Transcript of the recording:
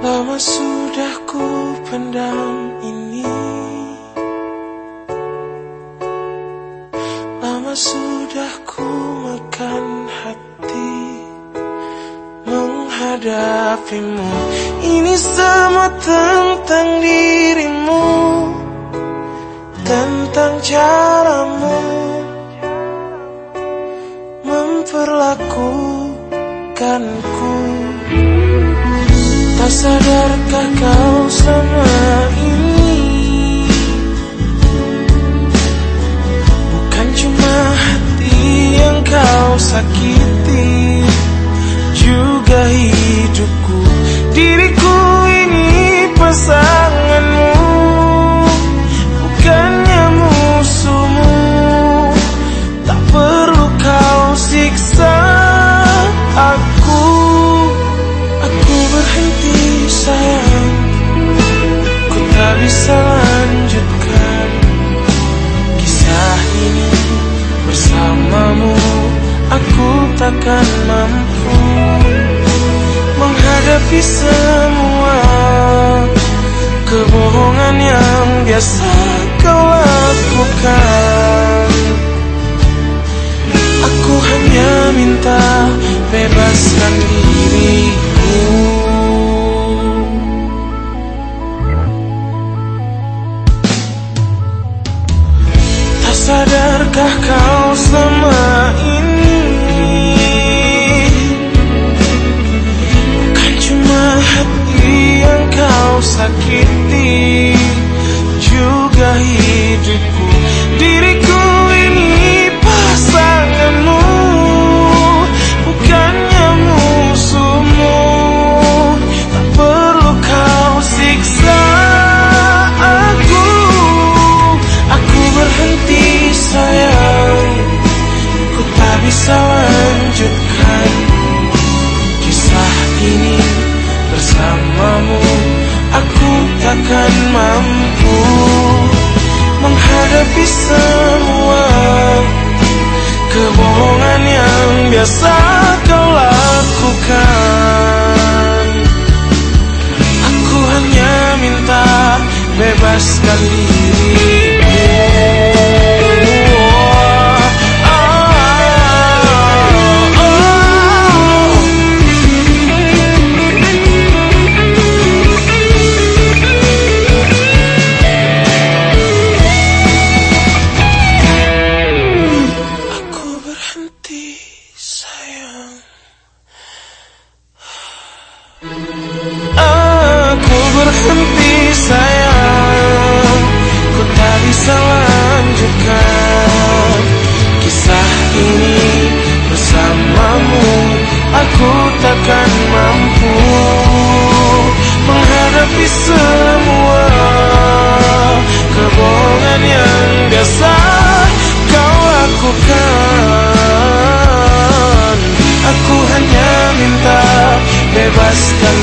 Lama sudah ku pendam ini. Lama sudah ku makan hati Menghadapimu. Ini semua tentang dirimu. Tentang caramu. Memperlakukanku sadarkah kau selama ini? Bukan cuma hati yang kau sakiti tak bisa lanjutkan Kisah ini bersamamu. Aku takkan mampu Menghadapi semua Kebohongan yang biasa kau lakukan. Aku hanya minta bebaskan diriku sadarkah kau selama Menghadapi semua Kebohongan yang biasa kau lakukan. Aku hanya minta bebaskan dirimu takkan mampu menghadapi semua kebohongan yang biasa kau lakukan. Aku hanya minta bebaskan